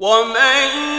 ومن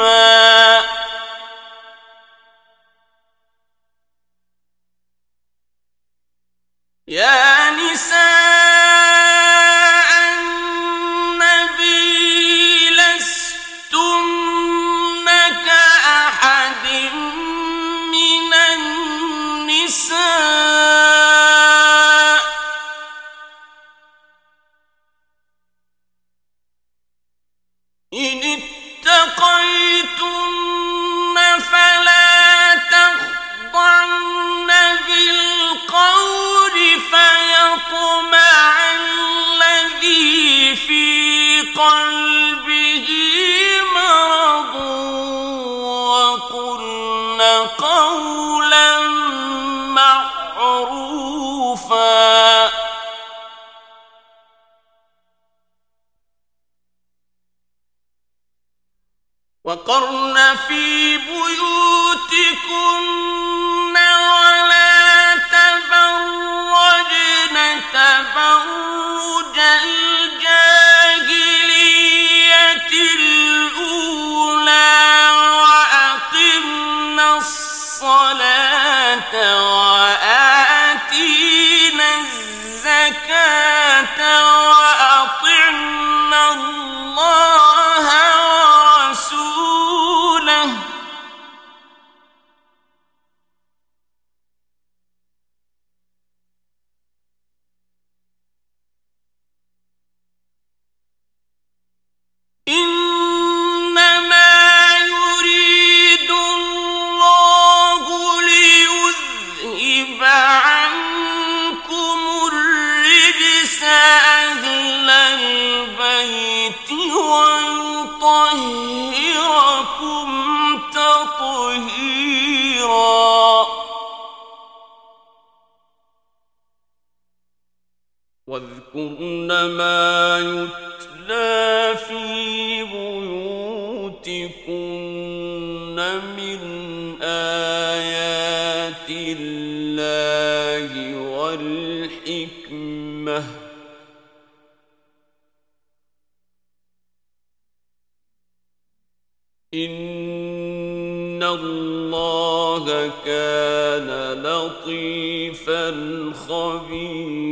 ما من آيات الله والحكمة إن الله كان لطيفا خبيرا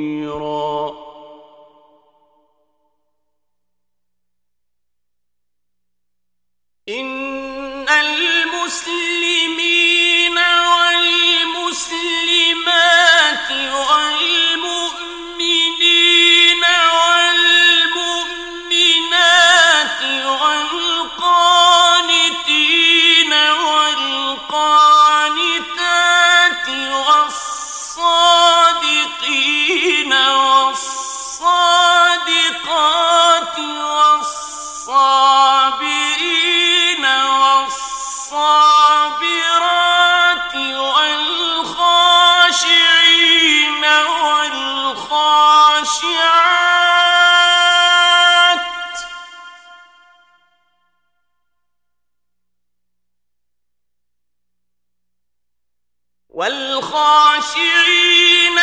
والخاشعين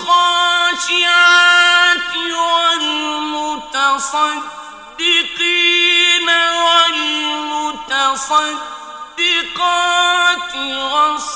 والخاشعات والمتصدقين والمتصدقات والصالحين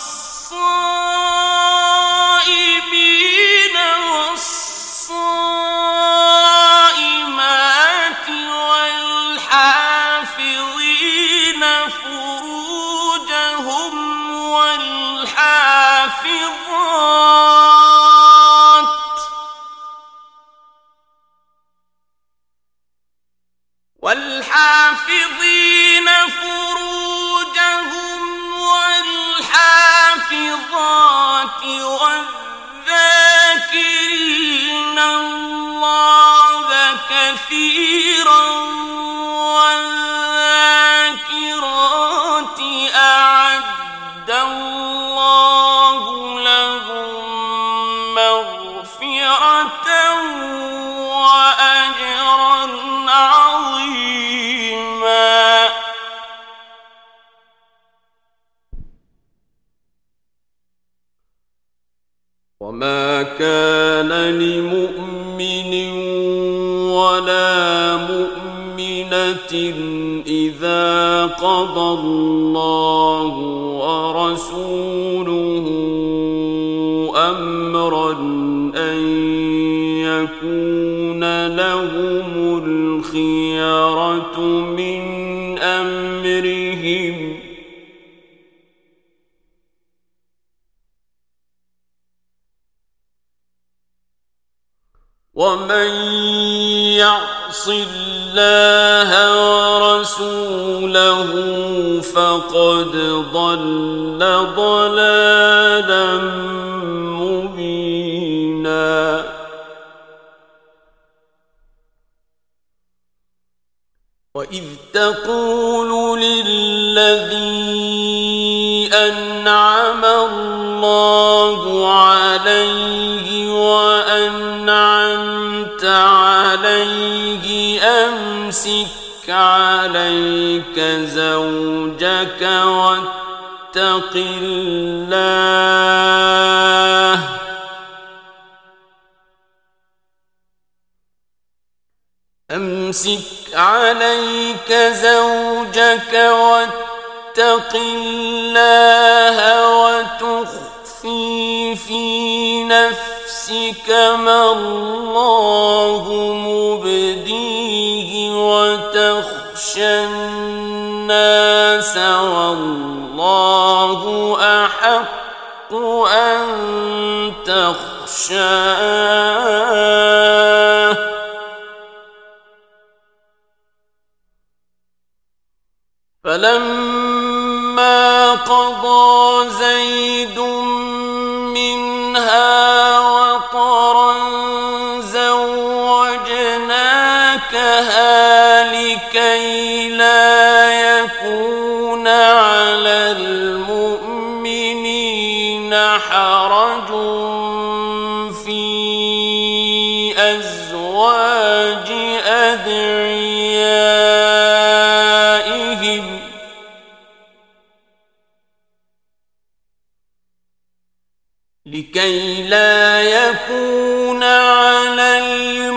ورسوله فقد ضل ضلالا مبينا. وإذ تقول للذي أنعم الله عليه وأنعمت عليه أمسك عليك زوجك واتق الله. أمسك عليك زوجك واتق الله وتخفي في نفسك ما الله مبديه وتخشى الناس والله أحق أن تخشاه. فلما قضى زيد منها زوجناكها لكي لا يكون على المؤمنين حرج في أزواج أدعيائهم لكي لا يكون على المؤمنين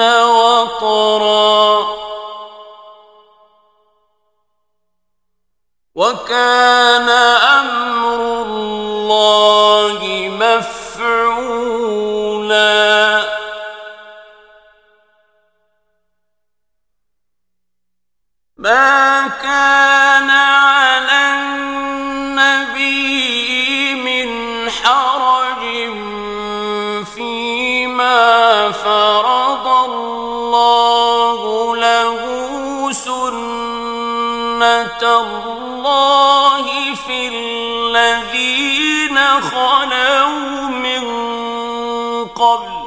وطرا وكان أمر الله مفعولا الله في الذين خلوا من قبل.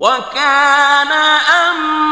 وكان أمر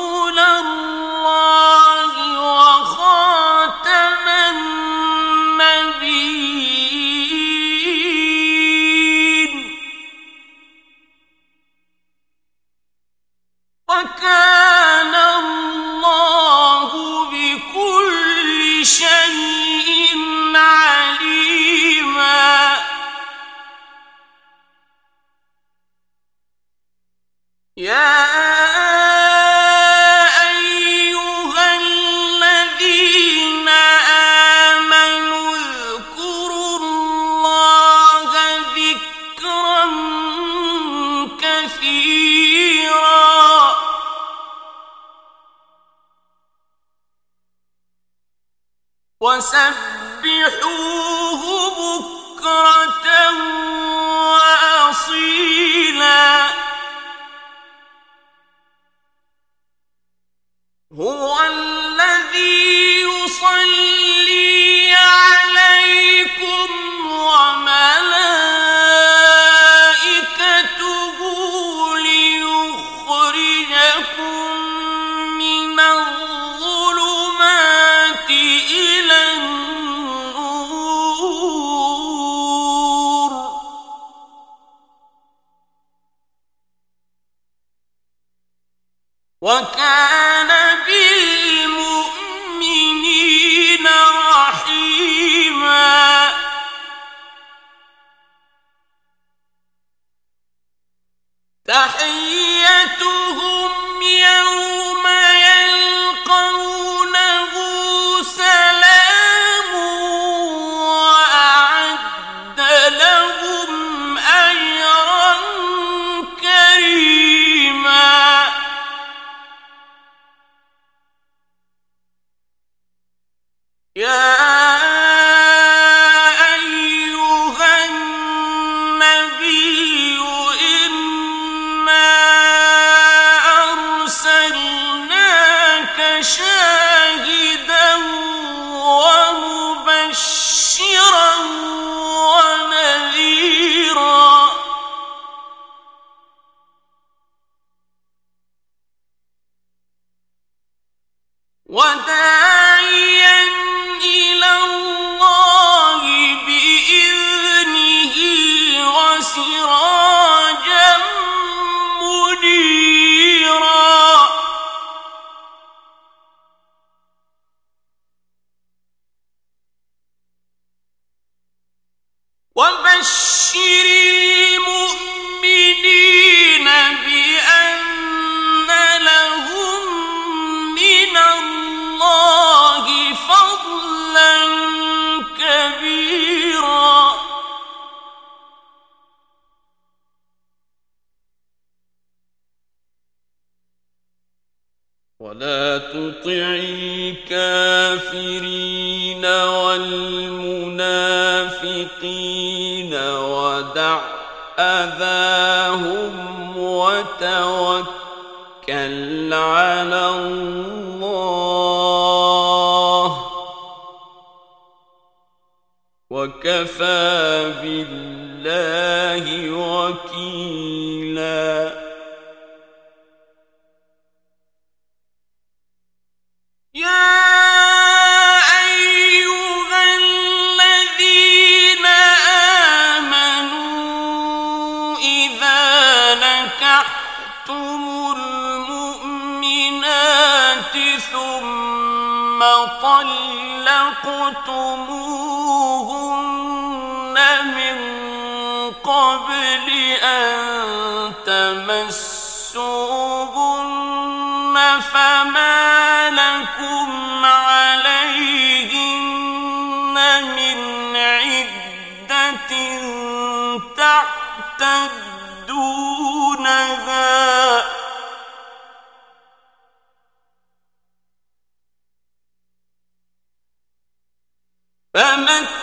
الكافرين والمنافقين ودع أذاهم وتوكل على الله وكفى بالله وكيلاً طلقتموهن من قبل أن تمسوهن فما لكم عليهن من عدة تعتدونها فمت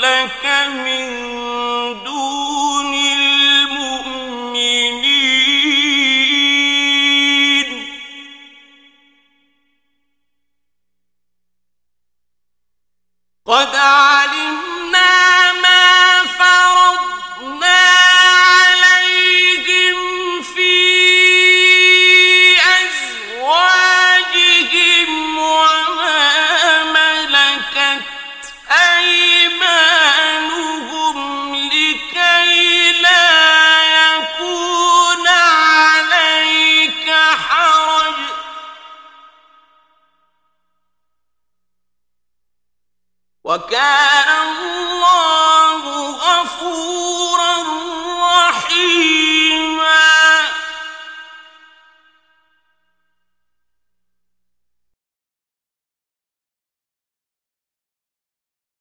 لك من دون